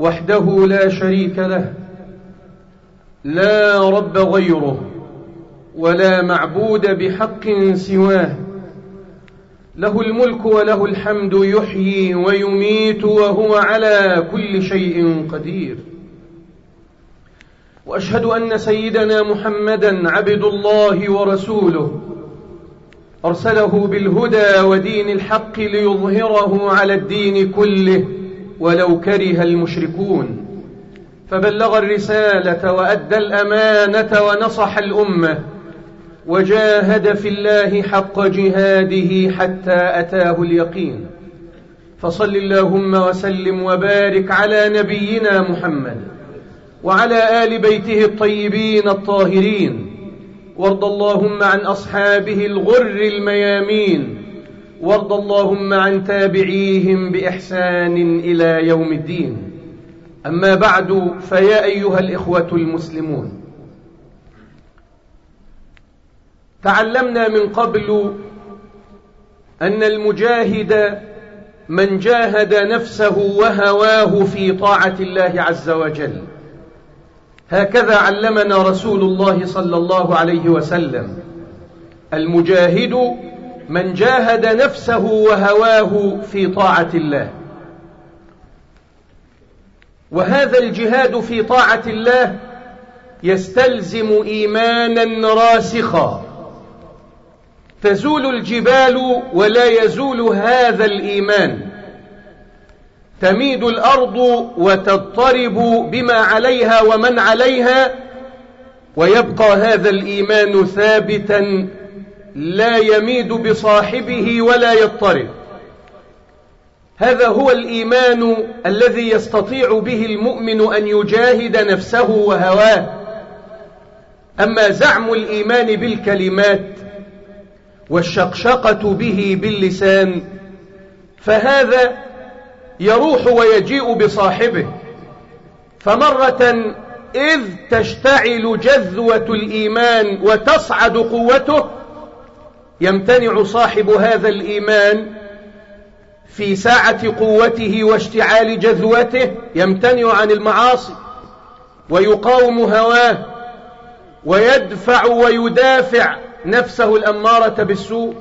وحده لا شريك له لا رب غيره ولا معبود بحق سواه. له الملك وله الحمد يحيي ويميت وهو على كل شيء قدير. وأشهد أن سيدنا محمدا عبد الله ورسوله. أرسله بالهدى ودين الحق ليظهره على الدين كله. ولو كره المشركون فبلغ الرسالة وأدى الأمانة ونصح الأمة وجاهد في الله حق جهاده حتى أتاه اليقين. فصل اللهم وسلم وبارك على نبينا محمد وعلى آل بيته الطيبين الطاهرين وارض اللهم عن أصحابه الغر الميامين وارض اللهم عن تابعيهم بإحسان إلى يوم الدين. أما بعد فيا أيها الإخوة المسلمون تعلمنا من قبل أن المجاهد من جاهد نفسه وهواه في طاعة الله عز وجل. هكذا علمنا رسول الله صلى الله عليه وسلم. المجاهد من جاهد نفسه وهواه في طاعة الله. وهذا الجهاد في طاعة الله يستلزم إيمانا راسخا. تزول الجبال ولا يزول هذا الإيمان. تميد الأرض وتضطرب بما عليها ومن عليها ويبقى هذا الإيمان ثابتا لا يميد بصاحبه ولا يضطرب. هذا هو الإيمان الذي يستطيع به المؤمن أن يجاهد نفسه وهواه. أما زعم الإيمان بالكلمات والشقشقة به باللسان فهذا يروح ويجيء بصاحبه. فمرة إذ تشتعل جذوة الإيمان وتصعد قوته يمتنع صاحب هذا الإيمان في ساعة قوته واشتعال جذوته يمتنع عن المعاصي ويقاوم هواه ويدفع ويدافع نفسه الأمارة بالسوء.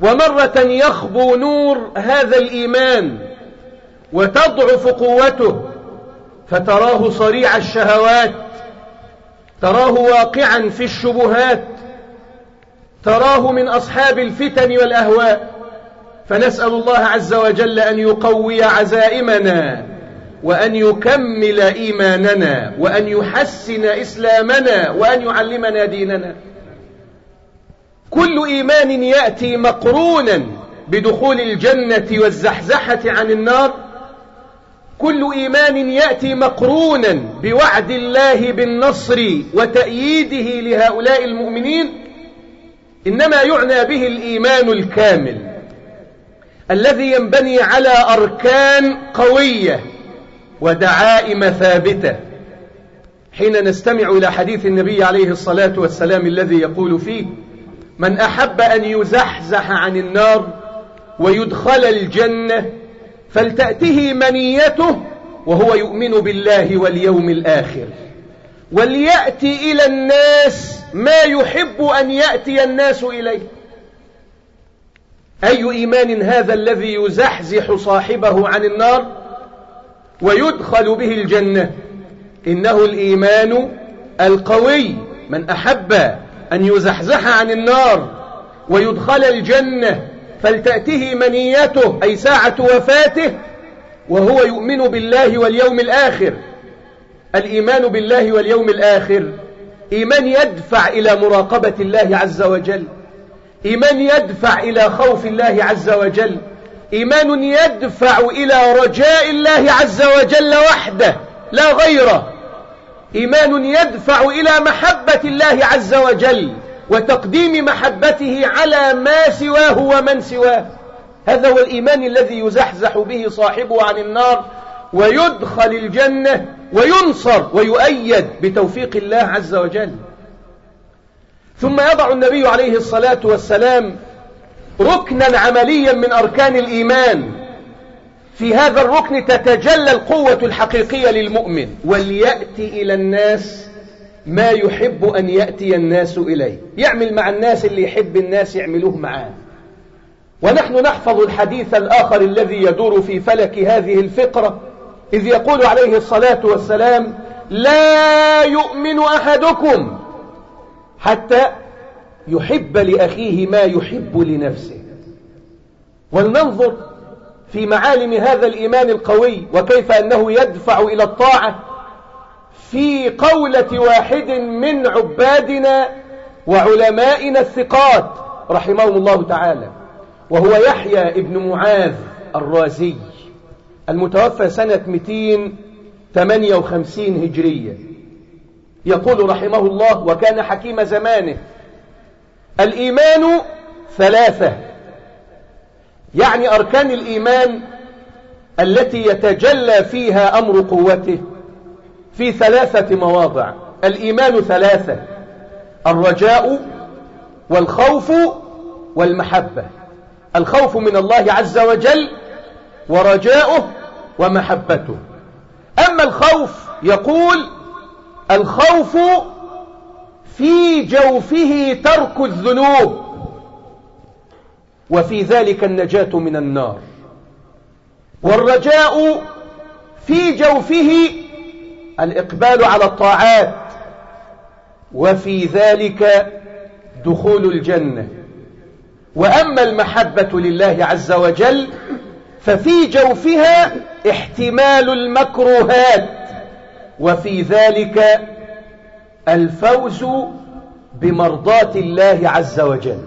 ومرة يخبو نور هذا الإيمان وتضعف قوته فتراه صريع الشهوات تراه واقعا في الشبهات تراه من أصحاب الفتن والأهواء. فنسأل الله عز وجل أن يقوي عزائمنا وأن يكمل إيماننا وأن يحسن إسلامنا وأن يعلمنا ديننا. كل إيمان يأتي مقرونا بدخول الجنة والزحزحة عن النار. كل إيمان يأتي مقرونا بوعد الله بالنصر وتأييده لهؤلاء المؤمنين. إنما يعنى به الإيمان الكامل الذي ينبني على أركان قوية ودعائم ثابتة. حين نستمع إلى حديث النبي عليه الصلاة والسلام الذي يقول فيه من أحب أن يزحزح عن النار ويدخل الجنة فلتأته منيته وهو يؤمن بالله واليوم الآخر. وليأتي إلى الناس ما يحب أن يأتي الناس إليه. أي إيمان هذا الذي يزحزح صاحبه عن النار ويدخل به الجنة؟ إنه الإيمان القوي من أحب أن يزحزح عن النار ويدخل الجنة فلتأته منيته أي ساعة وفاته وهو يؤمن بالله واليوم الآخر. الإيمان بالله واليوم الآخر. إيمان يدفع إلى مراقبة الله عز وجل. إيمان يدفع إلى خوف الله عز وجل. إيمان يدفع إلى رجاء الله عز وجل وحده لا غيره. إيمان يدفع إلى محبة الله عز وجل وتقديم محبته على ما سواه ومن سواه. هذا هو الإيمان الذي يزحزح به صاحبه عن النار ويدخل الجنة. وينصر ويؤيد بتوفيق الله عز وجل. ثم يضع النبي عليه الصلاة والسلام ركنا عمليا من أركان الإيمان. في هذا الركن تتجلى القوة الحقيقية للمؤمن. وليأتي إلى الناس ما يحب أن يأتي الناس إليه. يعمل مع الناس اللي يحب الناس يعملوه معاه. ونحن نحفظ الحديث الآخر الذي يدور في فلك هذه الفقرة. إذ يقول عليه الصلاة والسلام لا يؤمن أحدكم حتى يحب لأخيه ما يحب لنفسه. ولننظر في معالم هذا الإيمان القوي وكيف أنه يدفع إلى الطاعة في قولة واحد من عبادنا وعلمائنا الثقات رحمهم الله تعالى وهو يحيى ابن معاذ الرازي. المتوفى سنة 258 هجرية. يقول رحمه الله وكان حكيم زمانه الإيمان ثلاثة. يعني أركان الإيمان التي يتجلى فيها أمر قوته في ثلاثة مواضع. الإيمان ثلاثة الرجاء والخوف والمحبة. الخوف من الله عز وجل ورجاؤه ومحبته. أما الخوف يقول الخوف في جوفه ترك الذنوب وفي ذلك النجاة من النار. والرجاء في جوفه الإقبال على الطاعات وفي ذلك دخول الجنة. وأما المحبة لله عز وجل ففي جوفها احتمال المكروهات وفي ذلك الفوز بمرضاة الله عز وجل.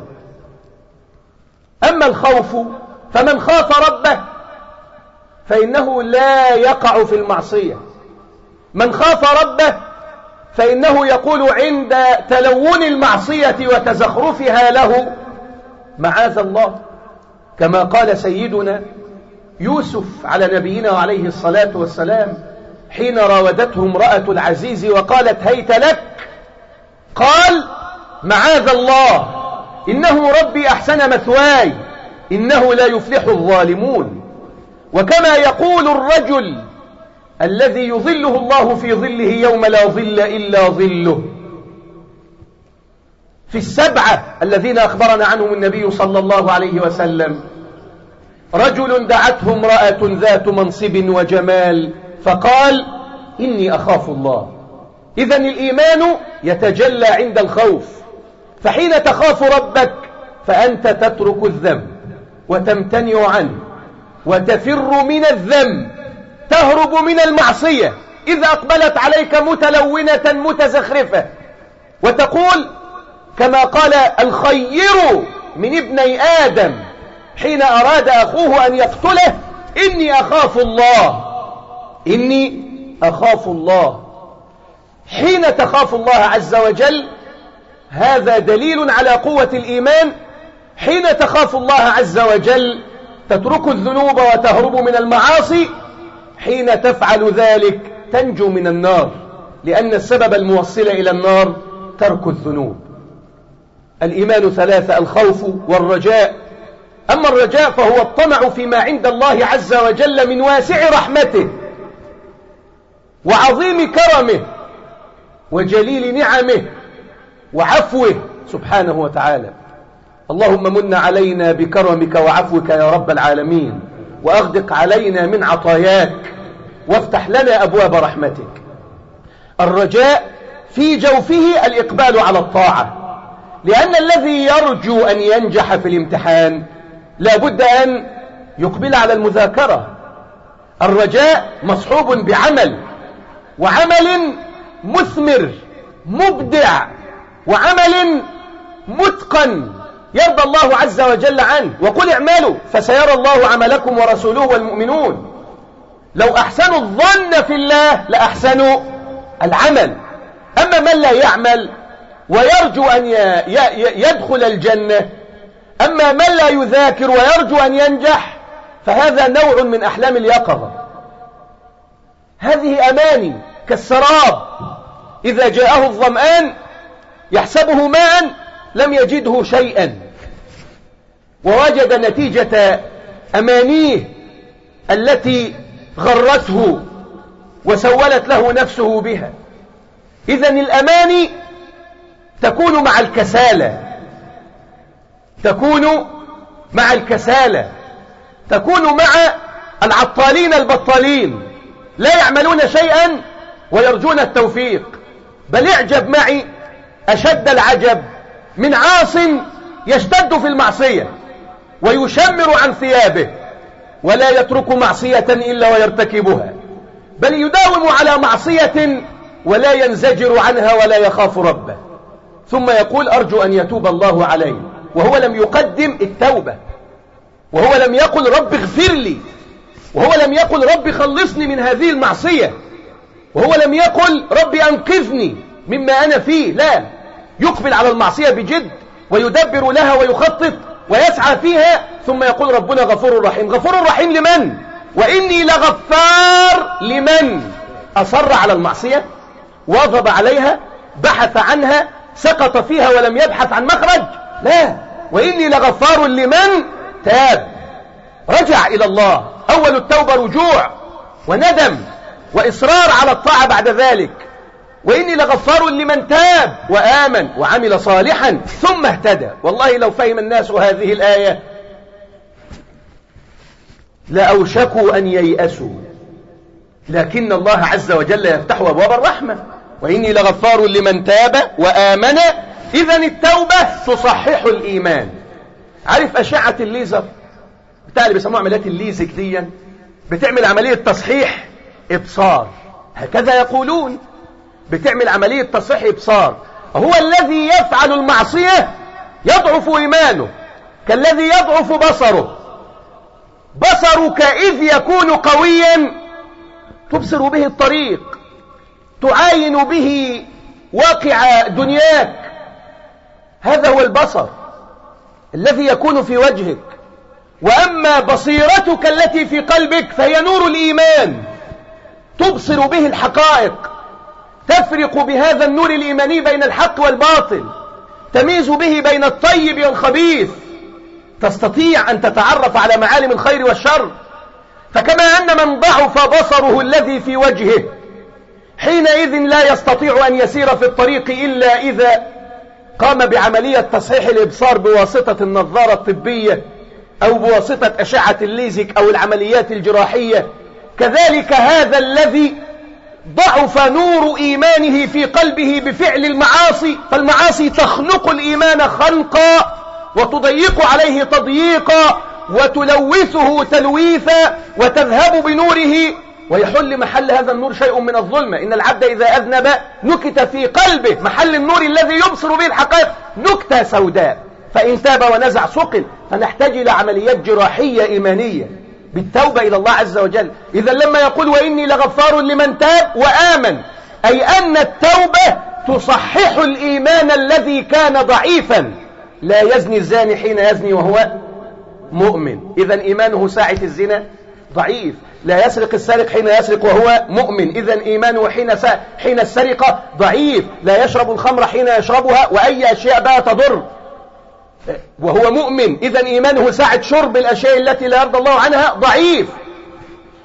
أما الخوف فمن خاف ربه فإنه لا يقع في المعصية. من خاف ربه فإنه يقول عند تلون المعصية وتزخرفها له معاذ الله. كما قال سيدنا يوسف على نبينا عليه الصلاة والسلام حين راودته امرأة العزيز وقالت هيت لك؟ قال معاذ الله إنه ربي أحسن مثواي إنه لا يفلح الظالمون. وكما يقول الرجل الذي يظله الله في ظله يوم لا ظل إلا ظله. في السبعة الذين أخبرنا عنهم النبي صلى الله عليه وسلم رجل دعته امرأة ذات منصب وجمال فقال إني أخاف الله. إذا الإيمان يتجلى عند الخوف فحين تخاف ربك فأنت تترك الذنب وتمتنع عنه وتفر من الذنب تهرب من المعصية إذا أقبلت عليك متلونة متزخرفة وتقول كما قال الخير من ابني آدم. حين أراد أخوه أن يقتله إني أخاف الله. إني أخاف الله. حين تخاف الله عز وجل هذا دليل على قوة الإيمان. حين تخاف الله عز وجل تترك الذنوب وتهرب من المعاصي. حين تفعل ذلك تنجو من النار. لأن السبب الموصل إلى النار ترك الذنوب. الإيمان ثلاثة الخوف والرجاء. أما الرجاء فهو الطمع فيما عند الله عز وجل من واسع رحمته وعظيم كرمه وجليل نعمه وعفوه سبحانه وتعالى. اللهم من علينا بكرمك وعفوك يا رب العالمين وأغدق علينا من عطاياك وافتح لنا أبواب رحمتك. الرجاء في جوفه الإقبال على الطاعة لأن الذي يرجو أن ينجح في الامتحان لا بد أن يقبل على المذاكرة. الرجاء مصحوب بعمل وعمل مثمر مبدع وعمل متقن يرضى الله عز وجل عنه. وقل اعملوا فسيرى الله عملكم ورسوله والمؤمنون. لو أحسنوا الظن في الله لأحسنوا العمل. أما من لا يعمل ويرجو أن يدخل الجنة أما من لا يذاكر ويرجو أن ينجح فهذا نوع من أحلام اليقظة. هذه أماني كالسراب. إذا جاءه الظمآن يحسبه ماء لم يجده شيئا. ووجد نتيجة أمانيه التي غرته وسولت له نفسه بها. إذا الأماني تكون مع الكسالة تكون مع الكسالة تكون مع العطالين البطالين لا يعملون شيئا ويرجون التوفيق. بل اعجب معي أشد العجب من عاص يشتد في المعصية ويشمر عن ثيابه ولا يترك معصية إلا ويرتكبها بل يداوم على معصية ولا ينزجر عنها ولا يخاف ربه. ثم يقول أرجو أن يتوب الله عليه. وهو لم يقدم التوبة. وهو لم يقل رب اغفر لي. وهو لم يقل رب خلصني من هذه المعصية. وهو لم يقل رب أنقذني مما أنا فيه. لا. يقبل على المعصية بجد ويدبر لها ويخطط ويسعى فيها. ثم يقول ربنا غفور رحيم. غفور رحيم لمن؟ وإني لغفار لمن؟ أصر على المعصية واظب عليها بحث عنها سقط فيها ولم يبحث عن مخرج. لا. وإني لغفار لمن تاب. رجع إلى الله. أول التوبة رجوع وندم وإصرار على الطاعة بعد ذلك. وإني لغفار لمن تاب وآمن وعمل صالحا ثم اهتدى. والله لو فهم الناس هذه الآية لأوشكوا أن ييأسوا. لكن الله عز وجل يفتح أبواب الرحمة. وإني لغفار لمن تاب وآمن إذا التوبة تصحح الإيمان. عارف أشعة الليزر؟ بتاع اللي بيسموها عمليات الليزك دي بتعمل عملية تصحيح إبصار. هكذا يقولون. بتعمل عملية تصحيح إبصار. هو الذي يفعل المعصية يضعف إيمانه. كالذي يضعف بصره. بصرك إذ يكون قويا. تبصر به الطريق. تعاين به واقع دنياك. هذا هو البصر الذي يكون في وجهك. وأما بصيرتك التي في قلبك فهي نور الإيمان. تبصر به الحقائق. تفرق بهذا النور الإيماني بين الحق والباطل. تميز به بين الطيب والخبيث. تستطيع أن تتعرف على معالم الخير والشر. فكما أن من ضعف بصره الذي في وجهه حينئذ لا يستطيع أن يسير في الطريق إلا إذا قام بعملية تصحيح الإبصار بواسطة النظارة الطبية أو بواسطة أشعة الليزك أو العمليات الجراحية. كذلك هذا الذي ضعف نور إيمانه في قلبه بفعل المعاصي. فالمعاصي تخنق الإيمان خنقا وتضيق عليه تضييقا وتلوثه تلويثا وتذهب بنوره ويحل محل هذا النور شيء من الظلمة إن العبد إذا أذنب نكت في قلبه محل النور الذي يبصر به الحقائق نكتة سوداء. فإن تاب ونزع سقل فنحتاج إلى عمليات جراحية إيمانية. بالتوبة إلى الله عز وجل. إذا لما يقول وإني لغفار لمن تاب وآمن أي أن التوبة تصحح الإيمان الذي كان ضعيفا. لا يزني الزاني حين يزني وهو مؤمن. إذا إيمانه ساعة الزنا ضعيف. لا يسرق السارق حين يسرق وهو مؤمن. إذا إيمانه حين حين السرقة ضعيف. لا يشرب الخمر حين يشربها وأي أشياء بقى تضر. وهو مؤمن. إذا إيمانه ساعة شرب الأشياء التي لا يرضى الله عنها ضعيف.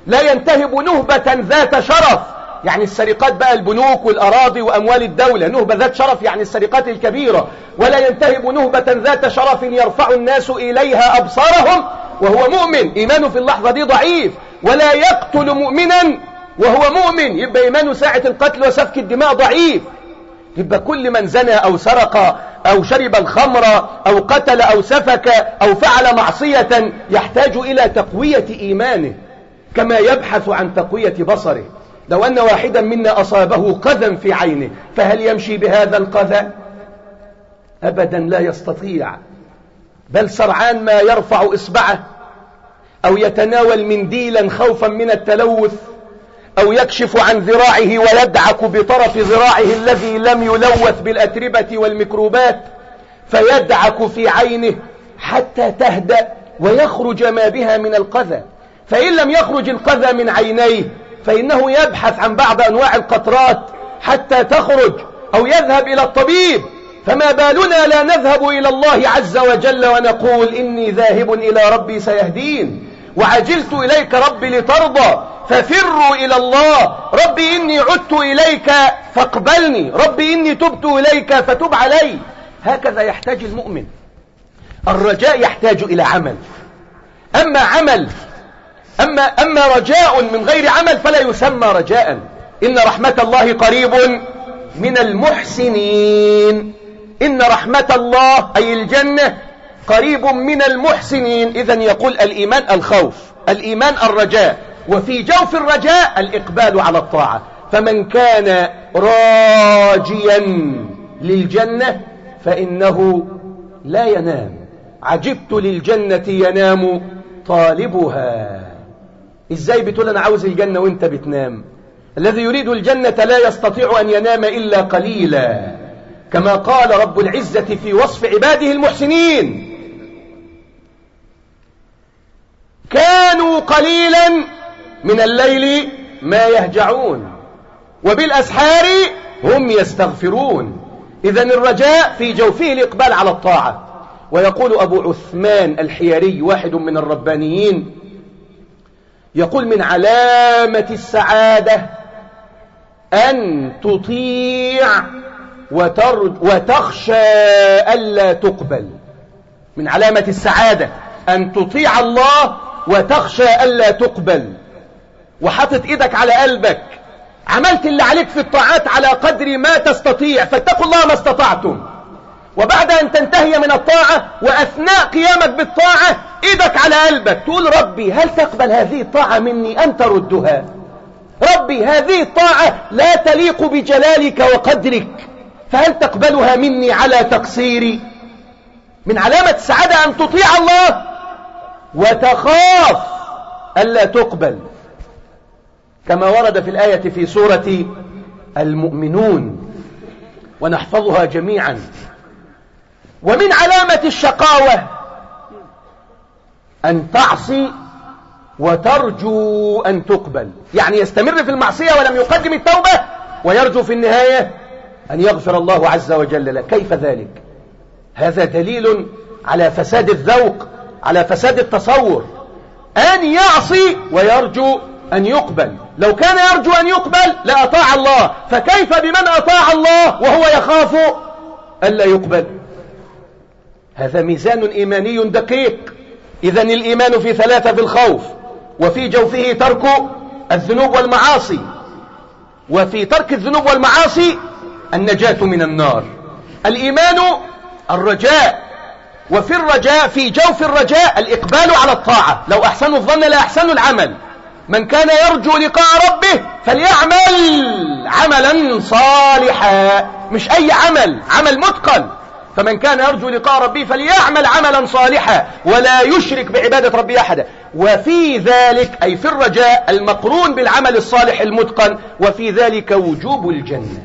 لا ينتهب نهبة ذات شرف. يعني السرقات بقى البنوك والأراضي وأموال الدولة. نهبة ذات شرف يعني السرقات الكبيرة. ولا ينتهب نهبة ذات شرف يرفع الناس إليها أبصارهم وهو مؤمن. إيمانه في اللحظة دي ضعيف. ولا يقتل مؤمنا وهو مؤمن. يبقى إيمانه ساعة القتل وسفك الدماء ضعيف. يبقى كل من زنى أو سرق أو شرب الخمر أو قتل أو سفك أو فعل معصية يحتاج إلى تقوية إيمانه كما يبحث عن تقوية بصره. لو أن واحدا منا أصابه قذى في عينه فهل يمشي بهذا القذى؟ أبدا لا يستطيع بل سرعان ما يرفع إصبعه. أو يتناول منديلا خوفا من التلوث أو يكشف عن ذراعه ويدعك بطرف ذراعه الذي لم يلوث بالأتربة والميكروبات فيدعك في عينه حتى تهدأ ويخرج ما بها من القذى. فإن لم يخرج القذى من عينيه فإنه يبحث عن بعض أنواع القطرات حتى تخرج أو يذهب إلى الطبيب. فما بالنا لا نذهب إلى الله عز وجل ونقول إني ذاهب إلى ربي سيهدين. وعجلت إليك ربي لترضى ففروا إلى الله. ربي إني عدت إليك فاقبلني. ربي إني تبت إليك فتب علي. هكذا يحتاج المؤمن. الرجاء يحتاج إلى عمل. أما عمل أما, أما رجاء من غير عمل فلا يسمى رجاء. إن رحمة الله قريب من المحسنين. إن رحمة الله أي الجنة قريب من المحسنين. إذا يقول الإيمان الخوف الإيمان الرجاء وفي جوف الرجاء الإقبال على الطاعة. فمن كان راجيا للجنة فإنه لا ينام. عجبت للجنة ينام طالبها. إزاي بتقول أنا عاوز الجنة وأنت بتنام؟ الذي يريد الجنة لا يستطيع أن ينام إلا قليلا. كما قال رب العزة في وصف عباده المحسنين كانوا قليلا من الليل ما يهجعون وبالأسحار هم يستغفرون. إذا الرجاء في جوفه الإقبال على الطاعة. ويقول أبو عثمان الحياري واحد من الربانيين يقول من علامة السعادة أن تطيع وتخشى ألا تقبل. من علامة السعادة أن تطيع الله وتخشى ألا تقبل. وحطت إيدك على قلبك. عملت اللي عليك في الطاعات على قدر ما تستطيع فاتقوا الله ما استطعتم. وبعد أن تنتهي من الطاعة وأثناء قيامك بالطاعة إيدك على قلبك. تقول ربي هل تقبل هذه الطاعة مني أم تردها؟ ربي هذه الطاعة لا تليق بجلالك وقدرك. فهل تقبلها مني على تقصيري؟ من علامة السعادة أن تطيع الله؟ وتخاف ألا تقبل. كما ورد في الآية في سورة المؤمنون ونحفظها جميعا. ومن علامة الشقاوة أن تعصي وترجو أن تقبل. يعني يستمر في المعصية ولم يقدم التوبة ويرجو في النهاية أن يغفر الله عز وجل له. كيف ذلك؟ هذا دليل على فساد الذوق على فساد التصور أن يعصي ويرجو أن يقبل. لو كان يرجو أن يقبل لأطاع الله فكيف بمن أطاع الله وهو يخاف ألا يقبل؟ هذا ميزان إيماني دقيق. إذا الإيمان في ثلاثة في الخوف وفي جوفه ترك الذنوب والمعاصي وفي ترك الذنوب والمعاصي النجاة من النار. الإيمان الرجاء وفي الرجاء في جوف الرجاء الإقبال على الطاعة. لو أحسنوا الظن لا أحسنوا العمل. من كان يرجو لقاء ربه فليعمل عملا صالحا. مش أي عمل عمل متقن. فمن كان يرجو لقاء ربه فليعمل عملا صالحا ولا يشرك بعبادة ربه أحدا. وفي ذلك أي في الرجاء المقرون بالعمل الصالح المتقن. وفي ذلك وجوب الجنة.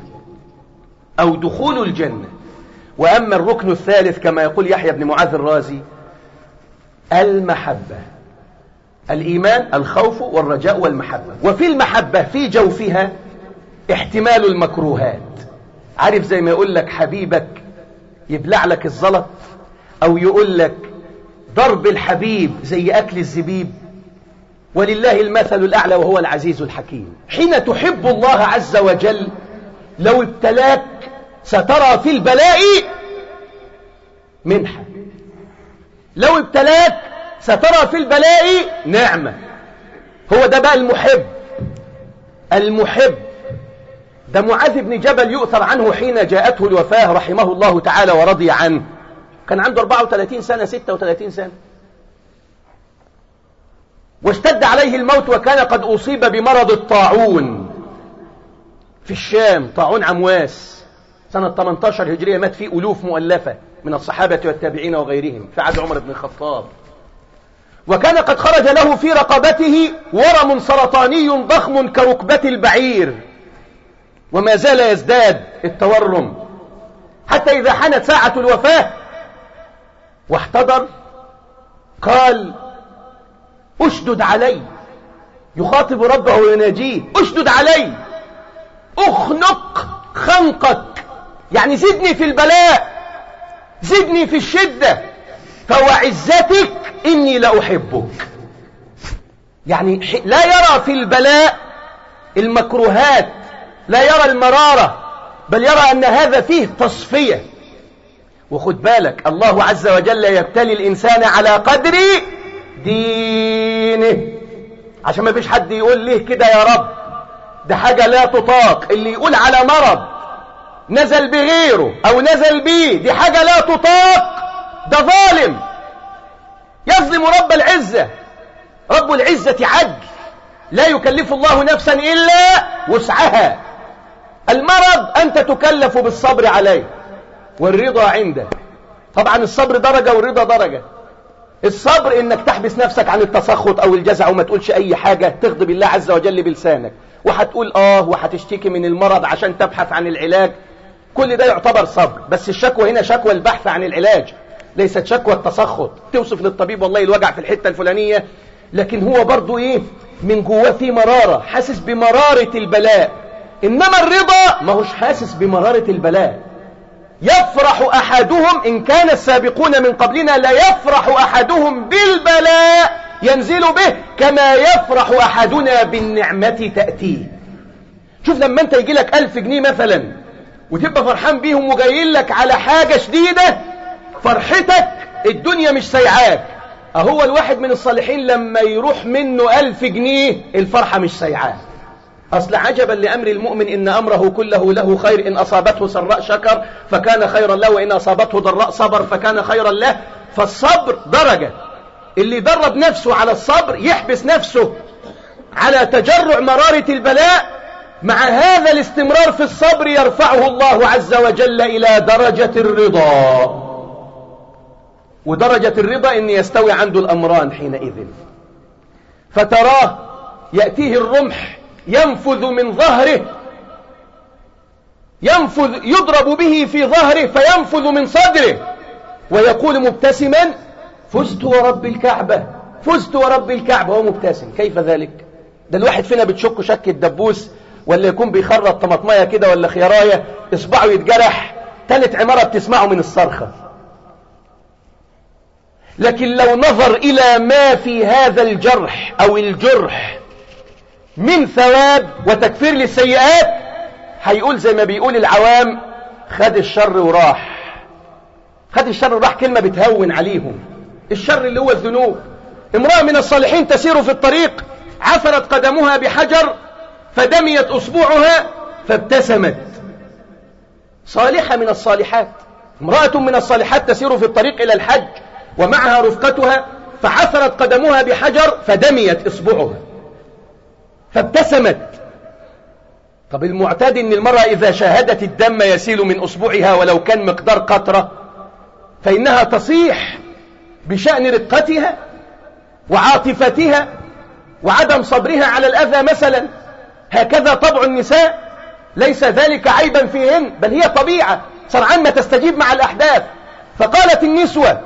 أو دخول الجنة. وأما الركن الثالث كما يقول يحيى بن معاذ الرازي المحبة. الإيمان الخوف والرجاء والمحبة. وفي المحبة في جوفها احتمال المكروهات. عارف زي ما يقول لك حبيبك يبلع لك الزلط أو يقول لك ضرب الحبيب زي أكل الزبيب. ولله المثل الأعلى وهو العزيز الحكيم. حين تحب الله عز وجل لو ابتلاك سترى في البلاء منحة. لو ابتلاك سترى في البلاء نعمة. هو ده بقى المحب. المحب. ده معاذ بن جبل يؤثر عنه حين جاءته الوفاة رحمه الله تعالى ورضي عنه. كان عنده 34 سنة 36 سنة. واشتد عليه الموت وكان قد أصيب بمرض الطاعون في الشام طاعون عمواس. سنة 18 هجرية مات فيه ألوف مؤلفة من الصحابة والتابعين وغيرهم في عهد عمر بن الخطاب. وكان قد خرج له في رقبته ورم سرطاني ضخم كركبة البعير. وما زال يزداد التورم. حتى إذا حنت ساعة الوفاة واحتضر قال أشدد علي. يخاطب ربه ويناجيه أشدد علي. أخنق خنقك يعني زدني في البلاء زدني في الشدة فوعزتك إني لأحبك. يعني لا يرى في البلاء المكروهات لا يرى المرارة بل يرى أن هذا فيه تصفية. وخد بالك الله عز وجل يبتلي الإنسان على قدر دينه. عشان ما فيش حد يقول ليه كده يا رب؟ ده حاجة لا تطاق. اللي يقول على مرض نزل بغيره أو نزل بيه دي حاجة لا تطاق ده ظالم. يظلم رب العزة. رب العزة عدل. لا يكلف الله نفسا إلا وسعها. المرض أنت تكلف بالصبر عليه والرضا عنده. طبعا الصبر درجة والرضا درجة. الصبر إنك تحبس نفسك عن التسخط أو الجزع وما تقولش أي حاجة تغضب الله عز وجل بلسانك. وهتقول آه وهتشتكي من المرض عشان تبحث عن العلاج. كل ده يعتبر صبر. بس الشكوى هنا شكوى البحث عن العلاج ليست شكوى التسخط. توصف للطبيب والله الوجع في الحتة الفلانية. لكن هو برضو إيه؟ من جواه في مرارة حاسس بمرارة البلاء. إنما الرضا ما هوش حاسس بمرارة البلاء. يفرح أحدهم إن كان السابقون من قبلنا لا يفرح أحدهم بالبلاء ينزل به كما يفرح أحدنا بالنعمة تأتيه. شوف لما أنت يجي لك ألف جنيه مثلا وتبقى فرحان بيهم وجايين لك على حاجة شديدة فرحتك الدنيا مش سيعاك. أهو الواحد من الصالحين لما يروح منه ألف جنيه الفرحة مش سيعاه أصل عجبا لأمر المؤمن إن أمره كله له خير إن أصابته سراء شكر فكان خيرا له وإن أصابته ضراء صبر فكان خيرا له. فالصبر درجة. اللي درب نفسه على الصبر يحبس نفسه على تجرع مرارة البلاء مع هذا الاستمرار في الصبر يرفعه الله عز وجل إلى درجة الرضا. ودرجة الرضا إن يستوي عنده الأمران حينئذ. فتراه يأتيه الرمح ينفذ من ظهره ينفذ يضرب به في ظهره فينفذ من صدره. ويقول مبتسما فزت ورب الكعبة فزت ورب الكعبة. وهو مبتسم كيف ذلك؟ ده الواحد فينا بتشك شك الدبوس ولا يكون بيخرط طماطماية كده ولا خيرايه إصبعه يتجرح. تالت عمارة بتسمعه من الصرخة. لكن لو نظر إلى ما في هذا الجرح أو الجرح من ثواب وتكفير للسيئات هيقول زي ما بيقول العوام خد الشر وراح. خد الشر وراح كلمة بتهون عليهم. الشر اللي هو الذنوب. امرأة من الصالحين تسير في الطريق عثرت قدمها بحجر فدميت أصبعها فابتسمت. صالحة من الصالحات. امرأة من الصالحات تسير في الطريق إلى الحج ومعها رفقتها فعثرت قدمها بحجر فدميت إصبعها. فابتسمت. طب المعتاد إن المرأة إذا شاهدت الدم يسيل من أصبعها ولو كان مقدار قطرة فإنها تصيح بشأن رقتها وعاطفتها وعدم صبرها على الأذى مثلا. هكذا طبع النساء ليس ذلك عيبا فيهن بل هي طبيعة سرعان ما تستجيب مع الأحداث. فقالت النسوة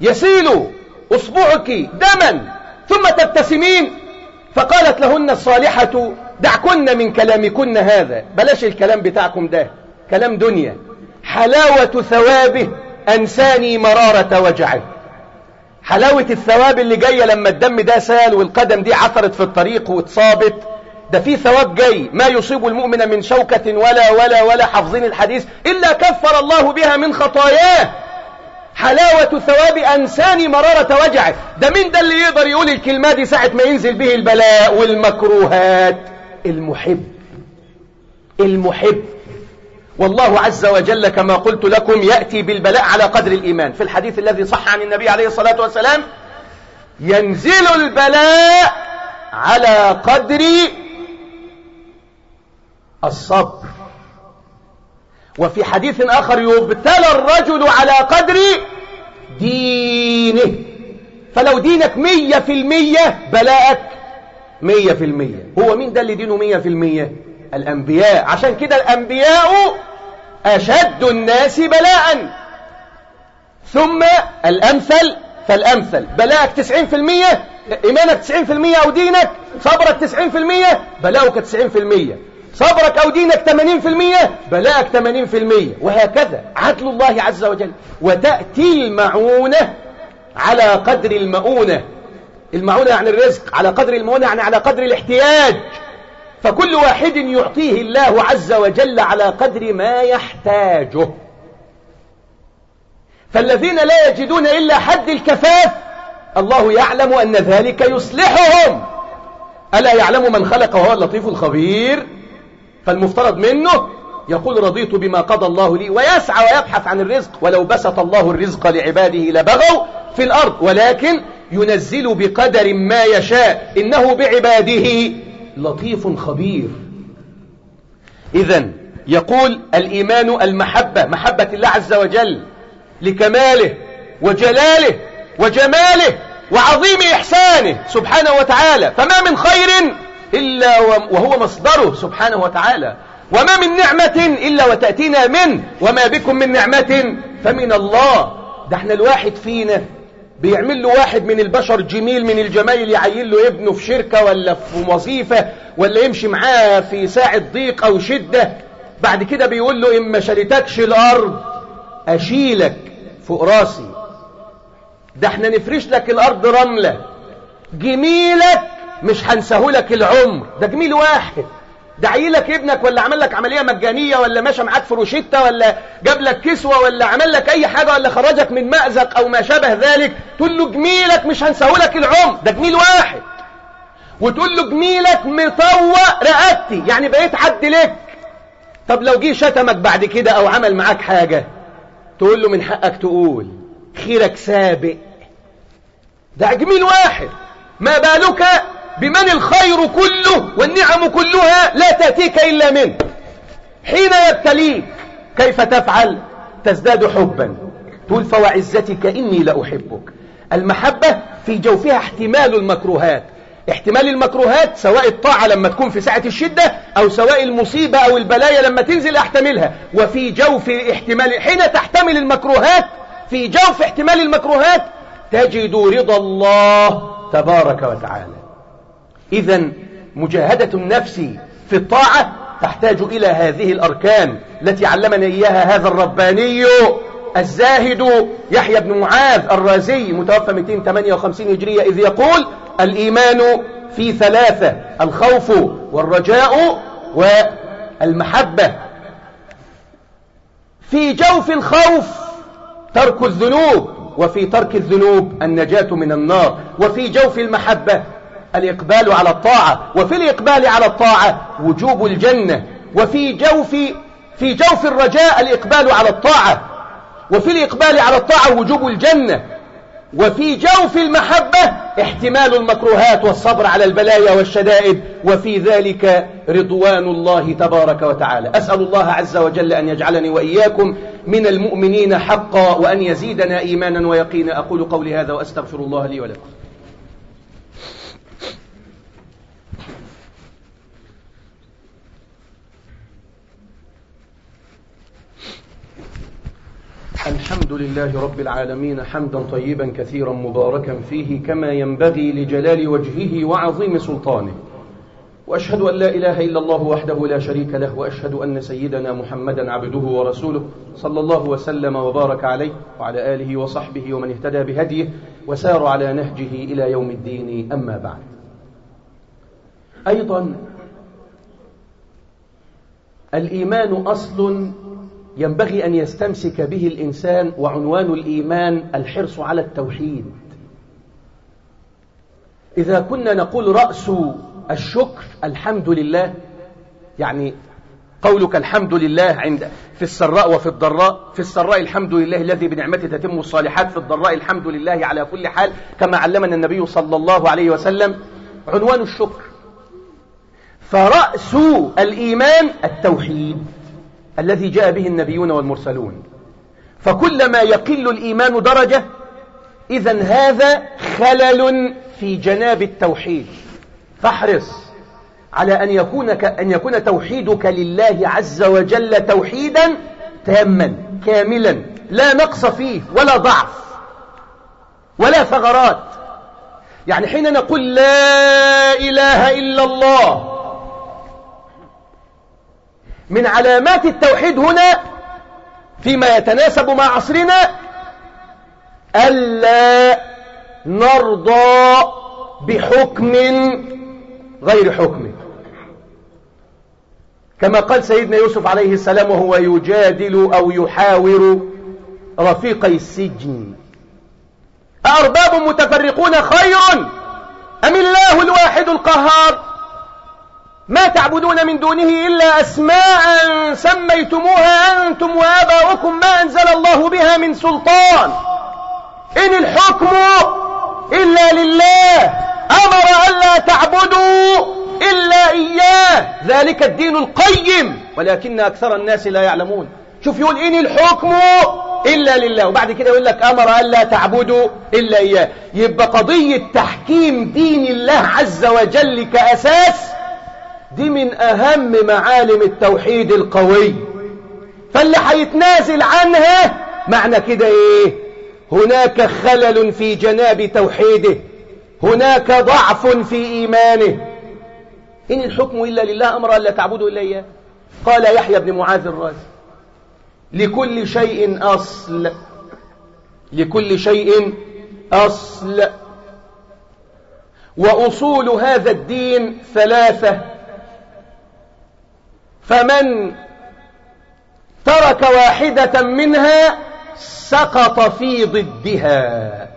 يسيل أصبعك دما ثم تبتسمين. فقالت لهن الصالحة دعكن من كلامكن هذا. بلاش الكلام بتاعكم ده كلام دنيا. حلاوة ثوابه أنساني مرارة وجعه. حلاوة الثواب اللي جاية لما الدم ده سال والقدم دي عثرت في الطريق واتصابت ده في ثواب جاي. ما يصيب المؤمن من شوكة ولا ولا ولا حافظين الحديث إلا كفر الله بها من خطاياه. حلاوة ثواب أنساني مرارة وجعه ده مين ده اللي يقدر يقول الكلمة دي ساعة ما ينزل به البلاء والمكروهات؟ المحب. المحب. والله عز وجل كما قلت لكم يأتي بالبلاء على قدر الإيمان. في الحديث الذي صح عن النبي عليه الصلاة والسلام ينزل البلاء على قدر الصبر. وفي حديث آخر يبتلى الرجل على قدر دينه. فلو دينك مية في المية بلاءك مية في المية. هو مين ده اللي دينه مية في المية؟ الأنبياء. عشان كده الأنبياء أشد الناس بلاء. ثم الأمثل فالأمثل. بلاءك تسعين في المية إيمانك تسعين في المية أو دينك صبرك تسعين في المية بلاؤك تسعين في المية. صبرك أو دينك 80% بلاءك 80% وهكذا عدل الله عز وجل. وتأتي المعونة على قدر المؤونة. المعونة يعني الرزق على قدر المؤونة يعني على قدر الاحتياج. فكل واحد يعطيه الله عز وجل على قدر ما يحتاجه. فالذين لا يجدون إلا حد الكفاف الله يعلم أن ذلك يصلحهم. ألا يعلم من خلق وهو اللطيف الخبير؟ فالمفترض منه يقول رضيت بما قضى الله لي ويسعى ويبحث عن الرزق ولو بسط الله الرزق لعباده لبغوا في الأرض ولكن ينزل بقدر ما يشاء إنه بعباده لطيف خبير. إذا يقول الإيمان المحبة محبة الله عز وجل لكماله وجلاله وجماله وعظيم إحسانه سبحانه وتعالى فما من خير إلا وهو مصدره سبحانه وتعالى. وما من نعمة إلا وتأتينا منه وما بكم من نعمة فمن الله. ده إحنا الواحد فينا. بيعمل له واحد من البشر جميل من الجمايل يعين له ابنه في شركة ولا في وظيفة ولا يمشي معاه في ساعة ضيق أو شدة. بعد كده بيقول له إما شالتكش الأرض أشيلك فوق راسي. ده إحنا نفرش لك الأرض رملة. جميلك مش هنسهولك العمر. ده جميل واحد. ده عيلك ابنك ولا عمل لك عملية مجانية ولا ماشى معاك في روشتة ولا جاب لك كسوة ولا عمل لك أي حاجة ولا خرجك من مأزق أو ما شابه ذلك. تقول له جميلك مش هنسهولك العمر. ده جميل واحد. وتقول له جميلك مطوق رقبتي. يعني بقيت عد لك. طب لو جه شتمك بعد كده أو عمل معاك حاجة تقول له من حقك تقول خيرك سابق. ده جميل واحد. ما بالك بمن الخير كله والنعم كلها لا تأتيك إلا منه. حين يبتليك كيف تفعل؟ تزداد حبا. تقول فوعزتك إني لأحبك. المحبة في جوفها احتمال المكروهات. احتمال المكروهات سواء الطاعة لما تكون في ساعة الشدة أو سواء المصيبة أو البلايا لما تنزل أحتملها. وفي جوف احتمال حين تحتمل المكروهات في جوف احتمال المكروهات تجد رضا الله تبارك وتعالى. إذا مجاهدة النفس في الطاعة تحتاج إلى هذه الأركان التي علمنا إياها هذا الرباني الزاهد يحيى بن معاذ الرازي متوفى 258 هجرية إذ يقول الإيمان في ثلاثة الخوف والرجاء والمحبة. في جوف الخوف ترك الذنوب وفي ترك الذنوب النجاة من النار. وفي جوف المحبة الإقبال على الطاعة. وفي الإقبال على الطاعة وجوب الجنة. وفي جوف في جوف الرجاء الإقبال على الطاعة. وفي الإقبال على الطاعة وجوب الجنة. وفي جوف المحبة احتمال المكروهات والصبر على البلايا والشدائد. وفي ذلك رضوان الله تبارك وتعالى. أسأل الله عز وجل أن يجعلني وإياكم من المؤمنين حقا وأن يزيدنا إيمانا ويقينا. أقول قولي هذا وأستغفر الله لي ولكم. الحمد لله رب العالمين حمدا طيبا كثيرا مباركا فيه كما ينبغي لجلال وجهه وعظيم سلطانه. وأشهد أن لا إله إلا الله وحده لا شريك له وأشهد أن سيدنا محمدا عبده ورسوله صلى الله وسلم وبارك عليه وعلى آله وصحبه ومن اهتدى بهديه وسار على نهجه إلى يوم الدين. أما بعد. أيضا الإيمان أصل ينبغي أن يستمسك به الإنسان وعنوان الإيمان الحرص على التوحيد. إذا كنا نقول رأس الشكر الحمد لله يعني قولك الحمد لله عند في السراء وفي الضراء في السراء الحمد لله الذي بنعمته تتم الصالحات في الضراء الحمد لله على كل حال كما علمنا النبي صلى الله عليه وسلم عنوان الشكر. فرأس الإيمان التوحيد. الذي جاء به النبيون والمرسلون. فكلما يقل الإيمان درجة إذا هذا خلل في جناب التوحيد. فاحرص على أن يكون, أن يكون توحيدك لله عز وجل توحيدا تاما كاملا. لا نقص فيه ولا ضعف ولا ثغرات. يعني حين نقول لا إله إلا الله من علامات التوحيد هنا فيما يتناسب مع عصرنا ألا نرضى بحكم غير حكمه كما قال سيدنا يوسف عليه السلام وهو يجادل أو يحاور رفيقي السجن. أأرباب متفرقون خير أم الله الواحد القهار؟ ما تعبدون من دونه إلا أسماء سميتموها أنتم وآباؤكم ما أنزل الله بها من سلطان. إن الحكم إلا لله أمر ألا تعبدوا إلا إياه. ذلك الدين القيم ولكن أكثر الناس لا يعلمون. شوف يقول إن الحكم إلا لله وبعد كده يقول لك أمر ألا تعبدوا إلا إياه. يبقى قضية تحكيم دين الله عز وجل كأساس دي من أهم معالم التوحيد القوي. فاللي هيتنازل عنها معنى كده إيه؟ هناك خلل في جناب توحيده. هناك ضعف في إيمانه. إن الحكم إلا لله أمر ألا تعبدوا إلا إياه. قال يحيى بن معاذ الرازي لكل شيء أصل. لكل شيء أصل. وأصول هذا الدين ثلاثة. فمن ترك واحدة منها سقط في ضدها.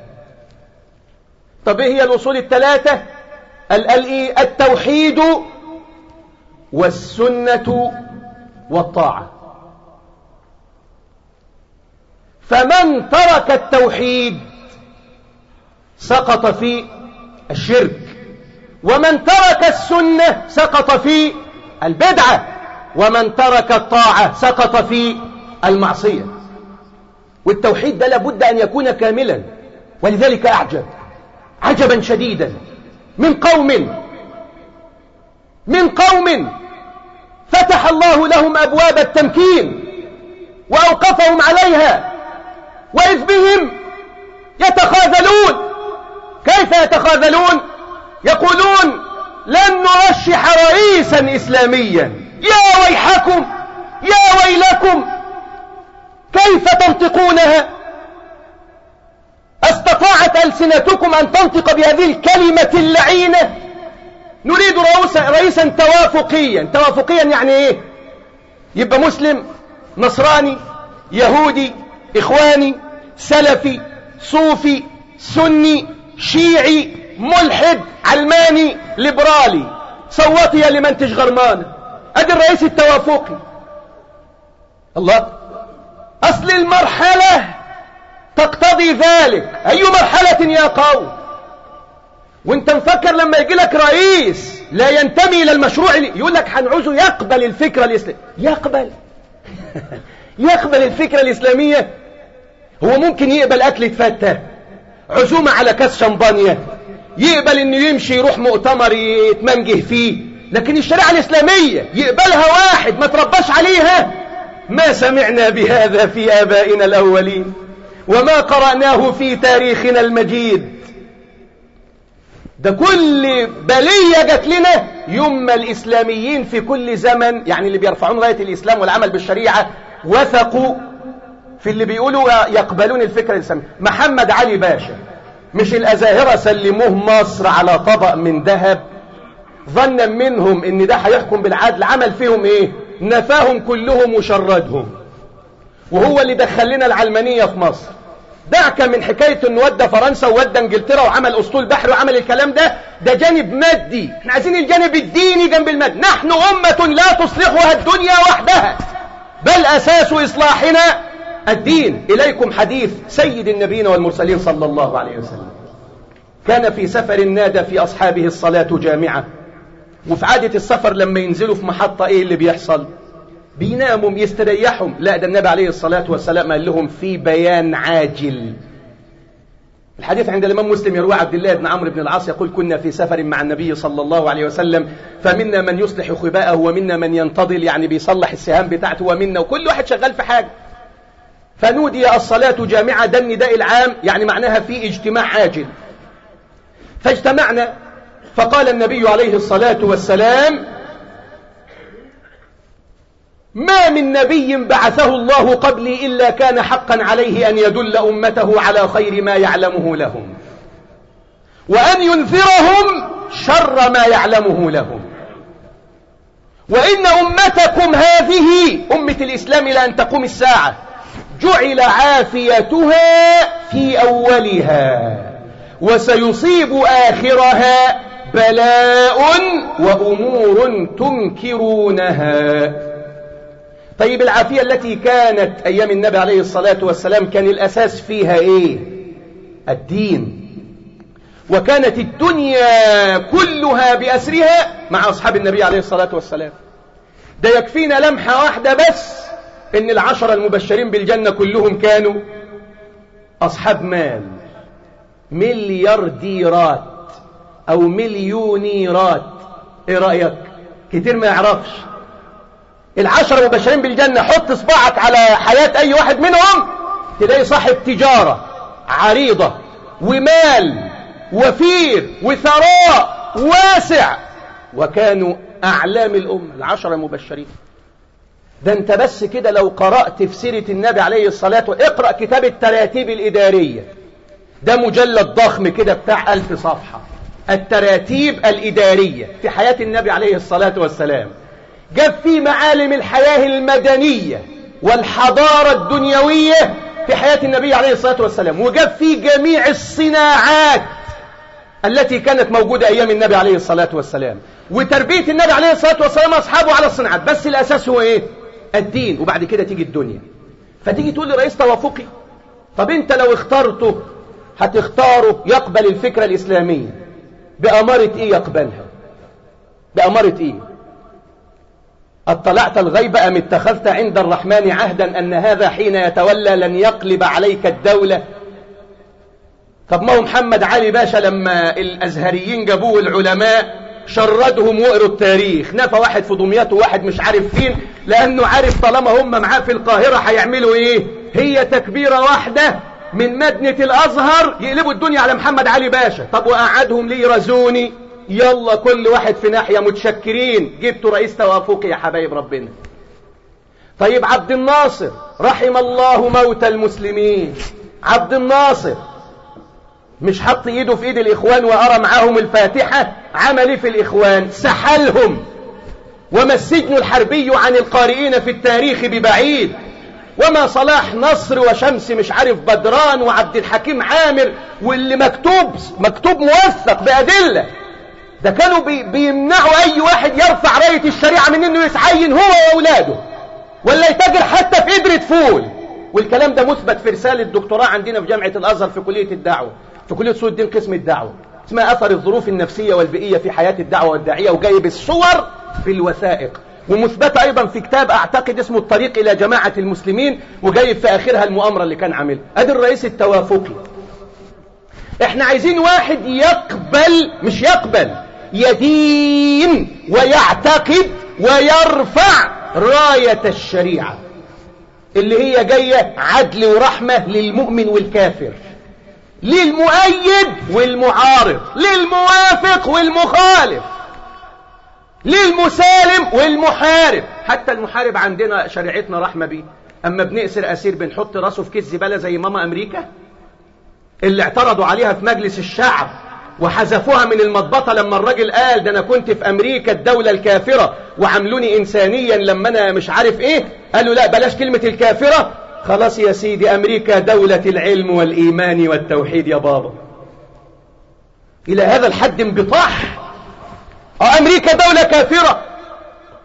طب إيه هي الأصول الثلاثة؟ التوحيد والسنة والطاعة. فمن ترك التوحيد سقط في الشرك ومن ترك السنة سقط في البدعة. ومن ترك الطاعة سقط في المعصية. والتوحيد ده لابد أن يكون كاملا ولذلك أعجب عجبا شديدا. من قوم من قوم فتح الله لهم أبواب التمكين وأوقفهم عليها وإذ بهم يتخاذلون. كيف يتخاذلون؟ يقولون لن نرشح رئيسا إسلاميا. يا ويحكم يا ويلكم كيف تنطقونها؟ أستطاعت ألسنتكم أن تنطق بهذه الكلمة اللعينة؟ نريد رئيسا توافقيا. توافقيا يعني إيه؟ يبقى مسلم نصراني يهودي إخواني سلفي صوفي سني شيعي ملحد علماني ليبرالي. صوتي يا لمنتج غرمان. ادي الرئيس التوافقي الله. أصل المرحلة تقتضي ذلك. أي مرحلة يا قوم؟ وانت مفكر لما يجي لك رئيس لا ينتمي إلى المشروع يقول لك هنعوزه يقبل الفكرة الاسلامية يقبل. يقبل الفكرة الإسلامية. هو ممكن يقبل أكل فتة عزومة على كاس شمبانيا يقبل إنه يمشي يروح مؤتمر يتمنجه فيه. لكن الشريعة الإسلامية يقبلها واحد ما ترباش عليها. ما سمعنا بهذا في آبائنا الأولين وما قرأناه في تاريخنا المجيد. ده كل بلية جت لنا يوم الإسلاميين في كل زمن يعني اللي بيرفعون راية الإسلام والعمل بالشريعة وثقوا في اللي بيقولوا يقبلون الفكرة الإسلامية محمد علي باشا مش الأزاهرة سلموه مصر على طبق من ذهب؟ ظنا منهم إن ده هيحكم بالعدل عمل فيهم إيه؟ نفاهم كلهم وشردهم. وهو اللي دخل لنا العلمانية في مصر. دعك من حكاية إنه ودى فرنسا وودى إنجلترا وعمل أسطول بحر وعمل الكلام ده. ده جانب مادي. إحنا عايزين الجانب الديني جنب المادي. نحن أمة لا تصلحها الدنيا وحدها. بل أساس إصلاحنا الدين. إليكم حديث سيد النبيين والمرسلين صلى الله عليه وسلم. كان في سفر نادى في أصحابه الصلاة جامعة. وفي عادة السفر لما ينزلوا في محطة إيه اللي بيحصل؟ بيناموا يستريحوا. لا ده النبي عليه الصلاة والسلام قال لهم في بيان عاجل. الحديث عند الإمام مسلم يروى عبد الله بن عمرو بن العاص يقول كنا في سفر مع النبي صلى الله عليه وسلم فمنا من يصلح خباءه ومنا من ينتظل يعني بيصلح السهام بتاعته ومنا. وكل واحد شغال في حاجة. فنودي الصلاة جامعة ده النداء العام يعني معناها في اجتماع عاجل. فاجتمعنا فقال النبي عليه الصلاة والسلام ما من نبي بعثه الله قبلي إلا كان حقا عليه أن يدل أمته على خير ما يعلمه لهم وأن ينذرهم شر ما يعلمه لهم. وإن أمتكم هذه أمة الإسلام إلى أن تقوم الساعة جعل عافيتها في أولها وسيصيب آخرها بلاء وأمور تنكرونها. طيب العافية التي كانت أيام النبي عليه الصلاة والسلام كان الأساس فيها إيه؟ الدين. وكانت الدنيا كلها بأسرها مع أصحاب النبي عليه الصلاة والسلام. ده يكفينا لمحة واحدة بس إن العشرة المبشرين بالجنة كلهم كانوا أصحاب مال. مليارديرات. أو مليونيرات إيه رأيك؟ كتير ما يعرفش. العشرة مبشرين بالجنة حط صباعك على حياة أي واحد منهم. تلاقي صاحب تجارة عريضة ومال وفير وثراء واسع. وكانوا أعلام الأمة العشرة المبشرين ده أنت بس كده لو قرأت في سيرة النبي عليه الصلاة اقرأ كتاب التراتيب الإدارية. ده مجلد ضخم كده بتاع ألف صفحة. التراتيب الإدارية في حياة النبي عليه الصلاة والسلام. جاب فيه معالم الحياة المدنية والحضارة الدنيوية في حياة النبي عليه الصلاة والسلام. وجاب فيه جميع الصناعات التي كانت موجودة أيام النبي عليه الصلاة والسلام. وتربية النبي عليه الصلاة والسلام أصحابه على الصناعات. بس الأساس هو إيه؟ الدين. وبعد كده تيجي الدنيا. فتيجي تقول لي رئيس توافقي. طب أنت لو اخترته هتختاره يقبل الفكرة الإسلامية. بأمارة إيه يقبلها؟ بأمارة إيه؟ أطلعت الغيب أم اتخذت عند الرحمن عهدا أن هذا حين يتولى لن يقلب عليك الدولة؟ طب ما هو محمد علي باشا لما الأزهريين جابوه العلماء شردهم وقروا التاريخ نفى واحد في دمياط وواحد مش عارف فين لأنه عارف طالما هم معاه في القاهرة هيعملوا إيه؟ هي تكبيرة واحدة من مدنة الأزهر يقلبوا الدنيا على محمد علي باشا. طب وقعدهم ليه رزوني. يلا كل واحد في ناحية متشكرين. جبتوا رئيس توافقي يا حبايب ربنا. طيب عبد الناصر رحم الله موتى المسلمين. عبد الناصر مش حط إيده في إيد الإخوان وأرى معاهم الفاتحة؟ عمل إيه في الإخوان؟ سحلهم. وما السجن الحربي عن القارئين في التاريخ ببعيد. وما صلاح نصر وشمس مش عارف بدران وعبد الحكيم عامر واللي مكتوب مكتوب موثق بأدلة. ده كانوا بي بيمنعوا أي واحد يرفع راية الشريعة من إنه يتعين هو وأولاده. ولا يتاجر حتى في قدرة فول. والكلام ده مثبت في رسالة دكتوراه عندنا في جامعة الأزهر في كلية الدعوة. في كلية سوء الدين قسم الدعوة. اسمها أثر الظروف النفسية والبيئية في حياة الدعوة والداعية وجايب الصور في الوثائق. ومثبتة أيضا في كتاب أعتقد اسمه الطريق إلى جماعة المسلمين وجايب في آخرها المؤامرة اللي كان عاملها. أدي الرئيس التوافقي. إحنا عايزين واحد يقبل مش يقبل يدين ويعتقد ويرفع راية الشريعة اللي هي جاية عدل ورحمة للمؤمن والكافر للمؤيد والمعارض للموافق والمخالف. للمسالم والمحارب. حتى المحارب عندنا شريعتنا رحمة بيه. أما بنأسر أسير بنحط رأسه في كيس زبالة زي ماما أمريكا اللي اعترضوا عليها في مجلس الشعب وحذفوها من المضبطة لما الراجل قال ده أنا كنت في أمريكا الدولة الكافرة وعملوني إنسانيا لما أنا مش عارف إيه. قالوا لا بلاش كلمة الكافرة. خلاص يا سيدي أمريكا دولة العلم والإيمان والتوحيد يا بابا. إلى هذا الحد انبطاح. أمريكا دولة كافرة.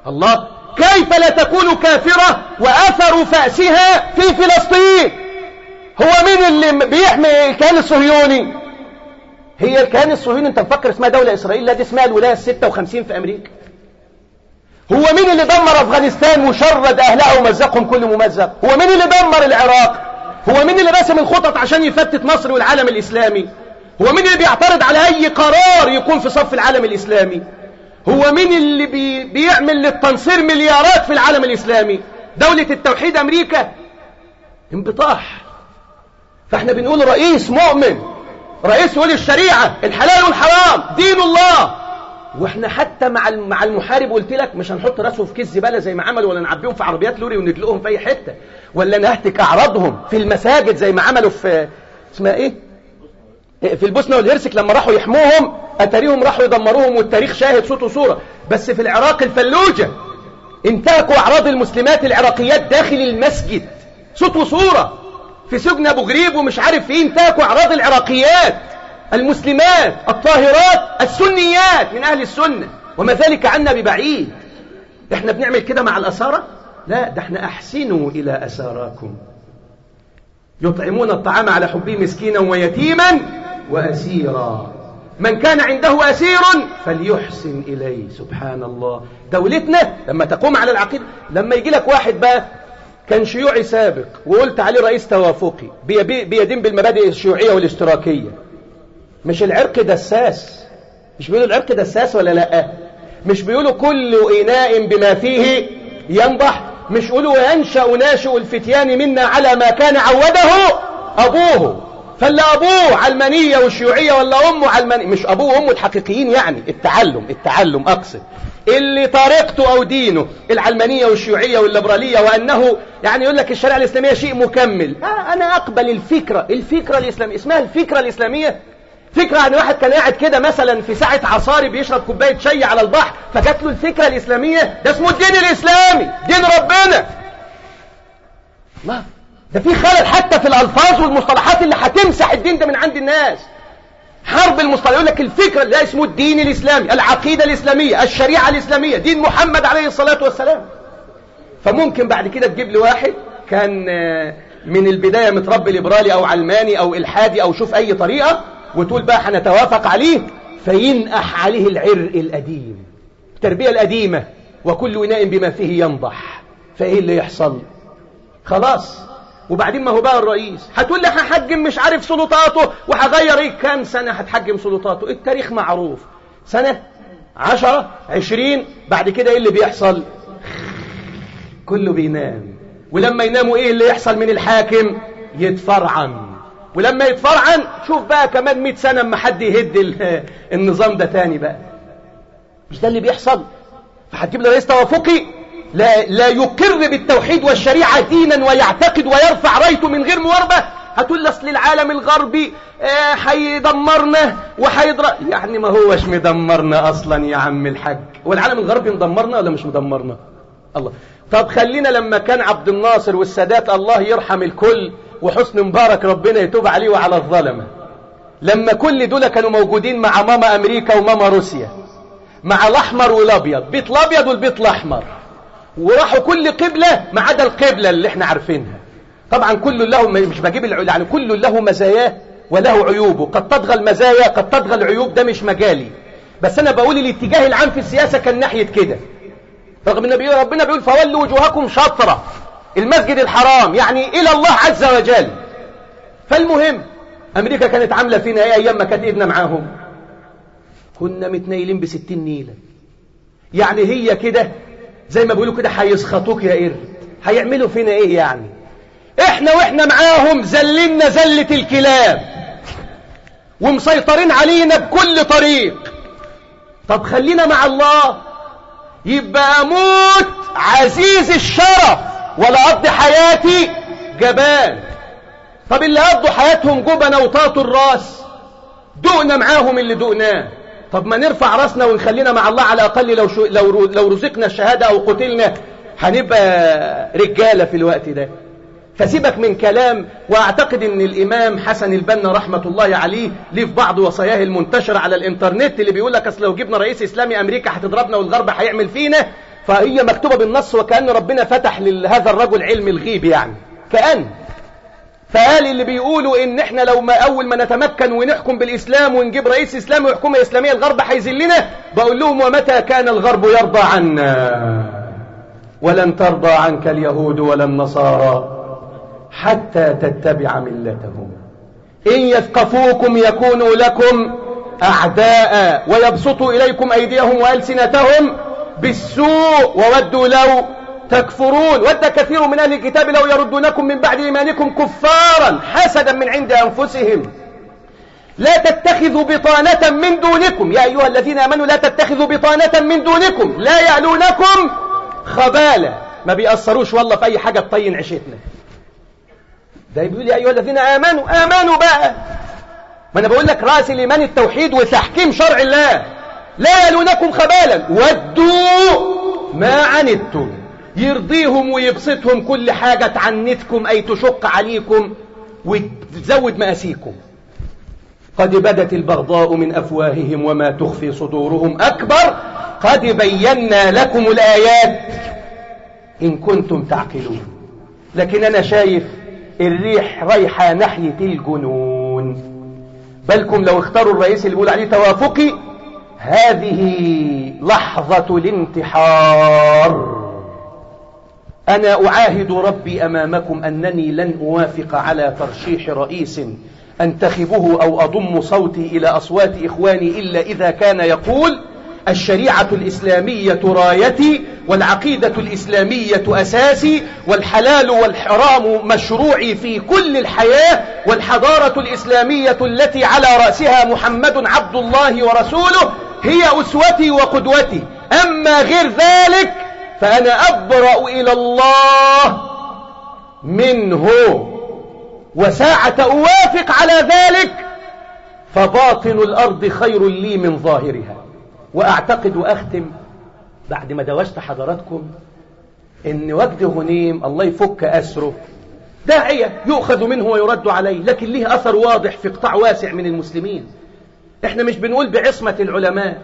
الله. كيف لا تكون كافرة وأثر فأسها في فلسطين؟ هو مين اللي بيحمي الكيان الصهيوني؟ هي الكيان الصهيوني انت مفكر اسمها دولة إسرائيل؟ لا دي اسمها الولاية الستة وخمسين في أمريكا. هو مين اللي دمر أفغانستان وشرد أهلها ومزقهم كل ممزق؟ هو مين اللي دمر العراق؟ هو مين اللي رسم الخطط عشان يفتت مصر والعالم الإسلامي؟ هو مين اللي بيعترض على أي قرار يكون في صف العالم الإسلامي؟ هو مين اللي بي بيعمل للتنصير مليارات في العالم الإسلامي؟ دولة التوحيد أمريكا. انبطاح. فاحنا بنقول رئيس مؤمن رئيس يقول الشريعة الحلال والحرام دين الله. وإحنا حتى مع مع المحارب قلت لك مش هنحط راسه في كيس زبالة زي ما عملوا ولا نعبيهم في عربيات لوري وندلقهم في أي حتة. ولا نهتك أعراضهم في المساجد زي ما عملوا في اسمها إيه؟ في البوسنة والهرسك لما راحوا يحموهم. أتاريهم راحوا يدمروهم والتاريخ شاهد صوت وصورة. بس في العراق الفلوجة انتهكوا أعراض المسلمات العراقيات داخل المسجد. صوت وصورة. في سجن أبو غريب ومش عارف إيه انتهكوا أعراض العراقيات المسلمات الطاهرات السنيات من أهل السنة. وما ذلك عنا ببعيد. إحنا بنعمل كده مع الأسارة؟ لا ده إحنا أحسنوا إلى أساراكم يطعمون الطعام على حبه مسكينا ويتيما وأسيرا. من كان عنده أسير فليحسن إليه سبحان الله دولتنا لما تقوم على العقيدة لما يجي لك واحد بقى كان شيوعي سابق وقلت عليه رئيس توافقي بيدين بالمبادئ الشيوعية والاشتراكية مش العرق دساس. مش بيقولوا العرق دساس ولا لأ؟ مش بيقولوا كل إناء بما فيه ينضح. مش يقولوا وينشأ ناشئ الفتيان منا على ما كان عوده أبوه. فلا أبوه علمانية والشيوعية ولا أمه علمانية مش أبوه وأمه الحقيقيين يعني. التعلم التعلم أقصد. اللي طريقته أو دينه العلمانية والشيوعية والليبرالية وأنه يعني يقول لك الشريعة الإسلامية شيء مكمل. آه أنا أقبل الفكرة الفكرة الإسلامية. اسمها الفكرة الإسلامية. فكرة عن واحد كان قاعد كده مثلا في ساعة عصاري بيشرب كوباية شاي على البحر فجات له الفكرة الإسلامية. ده اسمه الدين الإسلامي دين ربنا. الله ده في خلل حتى في الألفاظ والمصطلحات اللي هتمسح الدين ده من عند الناس. حرب المصطلح يقول لك الفكرة اللي اسمه الدين الإسلامي العقيدة الإسلامية الشريعة الإسلامية دين محمد عليه الصلاة والسلام. فممكن بعد كده تجيب لي واحد كان من البداية متربي ليبرالي أو علماني أو إلحادي أو شوف أي طريقة وتقول بقى هنتوافق عليه فينأح عليه العرق القديم التربية القديمة وكل إناء بما فيه ينضح فإيه اللي يحصل؟ خلاص. وبعدين ما هو بقى الرئيس. هتقول لي هحجم مش عارف سلطاته وهغير إيه؟ كام سنة هتحجم سلطاته؟ التاريخ معروف. سنة عشرة عشرين بعد كده إيه اللي بيحصل؟ كله بينام. ولما يناموا إيه اللي يحصل من الحاكم؟ يتفرعن. ولما يتفرعن شوف بقى كمان 100 سنة اما حد يهد النظام ده تاني بقى. مش ده اللي بيحصل؟ فهتجيب لي رئيس توافقي؟ لا, لا يقر بالتوحيد والشريعة دينا ويعتقد ويرفع رأيته من غير مواربة هتقول أصل العالم الغربي هيدمرنا آه يعني ما هوش مدمرنا أصلا يا عم الحاج. والعالم الغربي مدمرنا ولا مش مدمرنا؟ الله. طب خلينا لما كان عبد الناصر والسادات الله يرحم الكل وحسن مبارك ربنا يتوب عليه وعلى الظلمة. لما كل دول كانوا موجودين مع ماما أمريكا وماما روسيا. مع الأحمر والأبيض. بيت الأبيض والبيت الأحمر. وراحوا كل قبلة ما عدا القبلة اللي إحنا عارفينها. طبعا كل له مش بجيب يعني كل له مزاياه وله عيوبه. قد تطغى المزايا قد تطغى العيوب ده مش مجالي. بس أنا بقول الاتجاه العام في السياسة كان ناحية كده. رغم إن ربنا بيقول فولوا وجوهكم شطرة. المسجد الحرام يعني إلى الله عز وجل. فالمهم أمريكا كانت عاملة فينا إيه أيام ما كانت إيدنا معاهم؟ كنا متنيلين بستين نيلة. يعني هي كده زي ما بيقولوا كده هيسخطوك يا قرد. هيعملوا فينا إيه يعني؟ إحنا وإحنا معاهم زلنا زلة الكلاب. ومسيطرين علينا بكل طريق. طب خلينا مع الله. يبقى أموت عزيز الشرف ولا أقضي حياتي جبان. طب اللي قضوا حياتهم جبنة وطاطوا الراس. دقنا معاهم اللي دقناه. طب ما نرفع راسنا ونخلينا مع الله على الأقل لو شو لو لو رزقنا الشهادة أو قتلنا هنبقى رجالة في الوقت ده. فسيبك من كلام وأعتقد إن الإمام حسن البنا رحمة الله عليه ليه في بعض وصاياه المنتشره على الإنترنت اللي بيقول لك أصل لو جبنا رئيس إسلامي أمريكا هتضربنا والغرب هيعمل فينا فهي مكتوبة بالنص وكأن ربنا فتح لهذا الرجل علم الغيب يعني. كأن. فقال اللي بيقولوا إن إحنا لو ما أول ما نتمكن ونحكم بالإسلام ونجيب رئيس اسلامي وحكومة إسلامية الغرب هيذلنا بقول لهم ومتى كان الغرب يرضى عنا؟ ولن ترضى عنك اليهود ولا النصارى حتى تتبع ملتهم. إن يثقفوكم يكونوا لكم أعداء ويبسطوا إليكم أيديهم وألسنتهم بالسوء وودوا لو تكفرون ود كثير من أهل الكتاب لو يردونكم من بعد إيمانكم كفارا حسدا من عند أنفسهم. لا تتخذوا بطانة من دونكم. يا أيها الذين آمنوا لا تتخذوا بطانة من دونكم. لا يعلونكم خبالا. ما بيأثروش والله في أي حاجة تطين عشتنا ده بيقول يا أيها الذين آمنوا آمنوا بقى. ما أنا بقول لك رأس الإيمان التوحيد وتحكيم شرع الله. لا يلونكم خبالا. ودوا ما عنتم. يرضيهم ويبسطهم كل حاجة تعنتكم أي تشق عليكم وتزود مآسيكم. قد بدت البغضاء من أفواههم وما تخفي صدورهم. أكبر قد بينا لكم الآيات. إن كنتم تعقلون. لكن أنا شايف الريح رايحة ناحية الجنون. بلكم لو اختاروا الرئيس اللي بيقول عليه توافقي هذه لحظة الانتحار. أنا أعاهد ربي أمامكم أنني لن أوافق على ترشيح رئيس أنتخبه أو أضم صوتي إلى أصوات إخواني إلا إذا كان يقول الشريعة الإسلامية رايتي والعقيدة الإسلامية أساسي والحلال والحرام مشروعي في كل الحياة والحضارة الإسلامية التي على رأسها محمد عبد الله ورسوله هي أسوتي وقدوتي. أما غير ذلك فأنا أبرأ إلى الله منه. وساعة أوافق على ذلك فباطن الأرض خير لي من ظاهرها. وأعتقد وأختم بعد ما دوشت حضراتكم إن وجد غنيم الله يفك أسره. داعية يؤخذ منه ويرد عليه لكن له أثر واضح في قطاع واسع من المسلمين. إحنا مش بنقول بعصمة العلماء.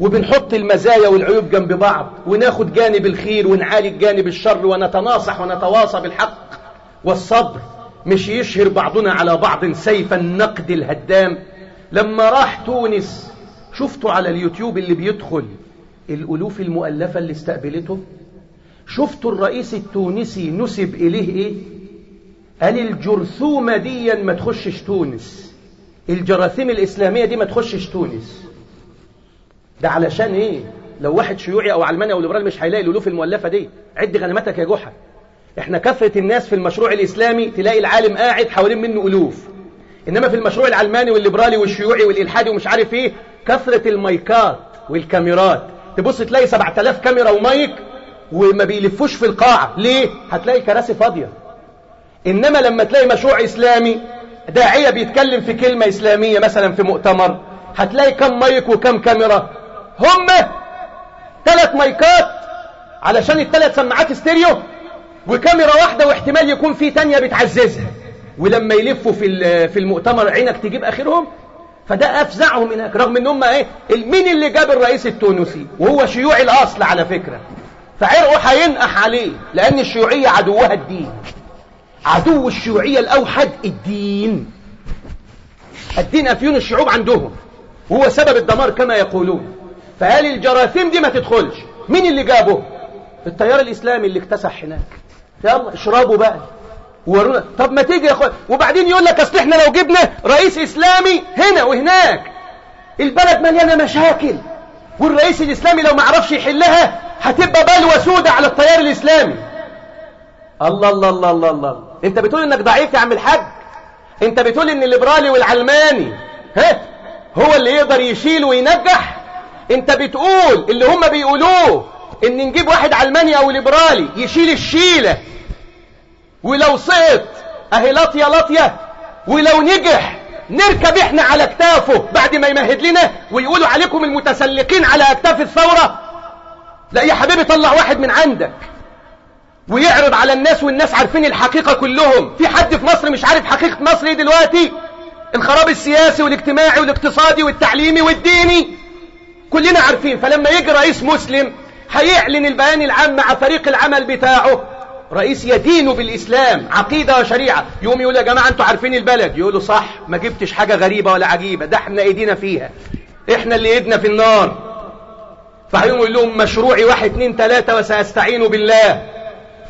وبنحط المزايا والعيوب جنب بعض وناخد جانب الخير ونعالج جانب الشر ونتناصح ونتواصى بالحق. والصبر مش يشهر بعضنا على بعض سيف النقد الهدام. لما راح تونس شفتوا على اليوتيوب اللي بيدخل الألوف المؤلفة اللي استقبلته؟ شفتوا الرئيس التونسي نسب إليه إيه؟ قال الجرثومة دي ما تخشش تونس. الجراثيم الإسلامية دي ما تخشش تونس. ده علشان إيه؟ لو واحد شيوعي أو علماني أو ليبرالي مش هيلاقي الألوف المؤلفة دي. عد غنماتك يا جحا. إحنا كثرة الناس في المشروع الإسلامي تلاقي العالم قاعد حوالين منه ألوف. إنما في المشروع العلماني والليبرالي والشيوعي والإلحادي ومش عارف إيه كثرة المايكات والكاميرات. تبص تلاقي 7000 كاميرا ومايك وما بيلفوش في القاعة. ليه؟ هتلاقي كراسي فاضية. إنما لما تلاقي مشروع إسلامي داعية بيتكلم في كلمة إسلامية مثلا في مؤتمر هتلاقي كم مايك وكم كاميرا. هم ثلاث مايكات علشان الثلاث سماعات استيريو وكاميرا واحدة واحتمال يكون في تانية بتعززها. ولما يلفوا في في المؤتمر عينك تجيب آخرهم فده أفزعهم هناك رغم إن هم إيه مين اللي جاب الرئيس التونسي؟ وهو شيوعي الأصل على فكرة. فعرقه هينقح عليه لأن الشيوعية عدوها الدين. عدو الشيوعية الأوحد الدين. الدين أفيون الشعوب عندهم. وهو سبب الدمار كما يقولون. فهل الجراثيم دي ما تدخلش؟ مين اللي جابه؟ التيار الإسلامي اللي اكتسح هناك. يلا اشربوا بقى. ورونا. طب ما تيجي يا اخوان وبعدين يقول لك أصل إحنا لو جبنا رئيس إسلامي هنا وهناك. البلد مليانة مشاكل. والرئيس الإسلامي لو ما عرفش يحلها هتبقى بلوى سودة على التيار الإسلامي. الله الله الله الله الله. أنت بتقول إنك ضعيف يا عم الحاج؟ أنت بتقول إن الليبرالي والعلماني ها هو اللي يقدر يشيل وينجح؟ انت بتقول اللي هم بيقولوه ان نجيب واحد علماني أو ليبرالي يشيل الشيلة. ولو سقط أهي لاطيه لاطيه ولو نجح نركب إحنا على أكتافه بعد ما يمهد لنا ويقولوا عليكم المتسلقين على أكتاف الثورة. لا يا حبيبي طلع واحد من عندك ويعرض على الناس والناس عارفين الحقيقة كلهم. في حد في مصر مش عارف حقيقة مصر إيه دلوقتي؟ الخراب السياسي والاجتماعي والاقتصادي والتعليمي والديني. كلنا عارفين فلما يجي رئيس مسلم هيعلن البيان العام مع فريق العمل بتاعه. رئيس يدين بالإسلام عقيدة وشريعة. يقوم يقول يا جماعة أنتوا عارفين البلد؟ يقولوا صح ما جبتش حاجة غريبة ولا عجيبة ده إحنا إيدينا فيها. إحنا اللي إيدنا في النار. فهيقوم يقول لهم مشروعي واحد اتنين تلاتة وسأستعين بالله.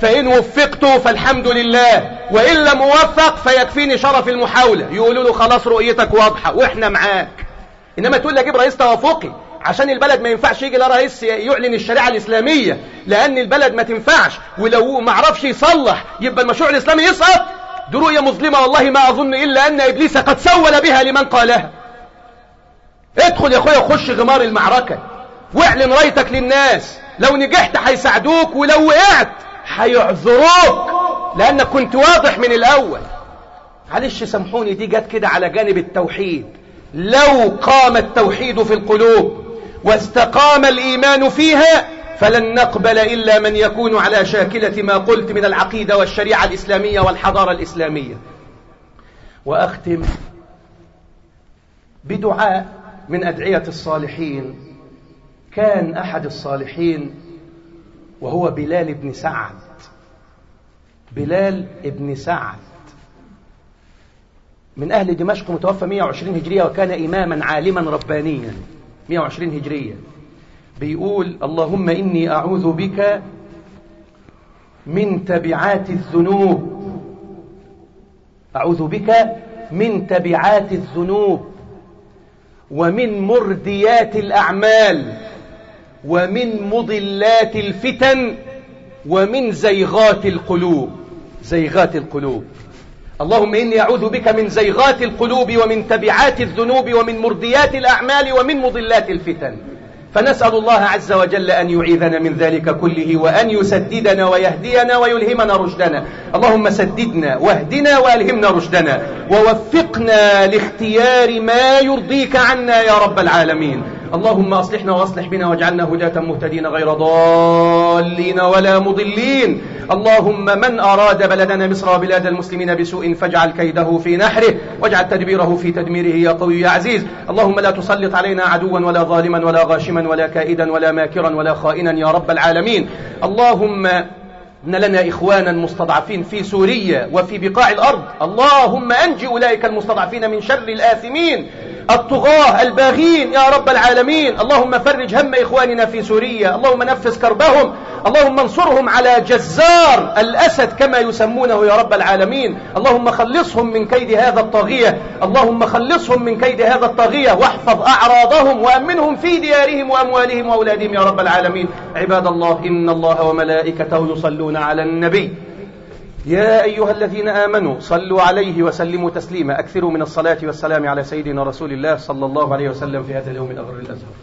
فإن وفقت فالحمد لله. وإن لم أوفق فيكفيني شرف المحاولة. يقولوا له خلاص رؤيتك واضحة وإحنا معاك. إنما تقول لي أجيب رئيس توافقي؟ عشان البلد ما ينفعش يجي لا رئيس يعلن الشريعة الإسلامية لأن البلد ما تنفعش. ولو ما عرفش يصلح يبقى المشروع الإسلامي يسقط. دي رؤية مظلمة والله ما أظن إلا أن إبليس قد سول بها لمن قالها. ادخل يا أخويا وخش غمار المعركة واعلن رأيتك للناس. لو نجحت هيساعدوك ولو وقعت هيعذروك. لأنك كنت واضح من الأول. معلش سامحوني دي جت كده على جانب التوحيد. لو قام التوحيد في القلوب واستقام الإيمان فيها فلن نقبل إلا من يكون على شاكلة ما قلت من العقيدة والشريعة الإسلامية والحضارة الإسلامية. وأختم بدعاء من أدعية الصالحين. كان أحد الصالحين وهو بلال بن سعد. بلال بن سعد. من أهل دمشق متوفى 120 هجرية وكان إماما عالما ربانيا. 120 هجرية. بيقول اللهم إني أعوذ بك من تبعات الذنوب. أعوذ بك من تبعات الذنوب ومن مرديات الأعمال ومن مضلات الفتن ومن زيغات القلوب. زيغات القلوب. اللهم إني أعوذ بك من زيغات القلوب ومن تبعات الذنوب ومن مرديات الأعمال ومن مضلات الفتن. فنسأل الله عز وجل أن يعيذنا من ذلك كله وأن يسددنا ويهدينا ويلهمنا رشدنا. اللهم سددنا واهدنا وألهمنا رشدنا. ووفقنا لاختيار ما يرضيك عنا يا رب العالمين. اللهم أصلحنا وأصلح بنا واجعلنا هداة مهتدين غير ضالين ولا مضلين. اللهم من أراد بلدنا مصر وبلاد المسلمين بسوء فاجعل كيده في نحره واجعل تدبيره في تدميره يا قوي يا عزيز. اللهم لا تسلط علينا عدوا ولا ظالما ولا غاشما ولا كائدا ولا ماكرا ولا خائنا يا رب العالمين. اللهم إن لنا إخوانا مستضعفين في سوريا وفي بقاع الأرض. اللهم أنجي أولئك المستضعفين من شر الآثمين. الطغاة الباغين يا رب العالمين. اللهم فرج هم إخواننا في سوريا. اللهم نفس كربهم. اللهم انصرهم على جزار الأسد كما يسمونه يا رب العالمين. اللهم خلصهم من كيد هذا الطاغية. اللهم خلصهم من كيد هذا الطاغية. واحفظ أعراضهم وأمنهم في ديارهم وأموالهم وأولادهم يا رب العالمين. عباد الله إن الله وملائكته يصلون على النبي. يا أيها الذين آمنوا صلوا عليه وسلموا تسليما. أكثروا من الصلاة والسلام على سيدنا رسول الله صلى الله عليه وسلم في هذا اليوم الأغر الأزهر.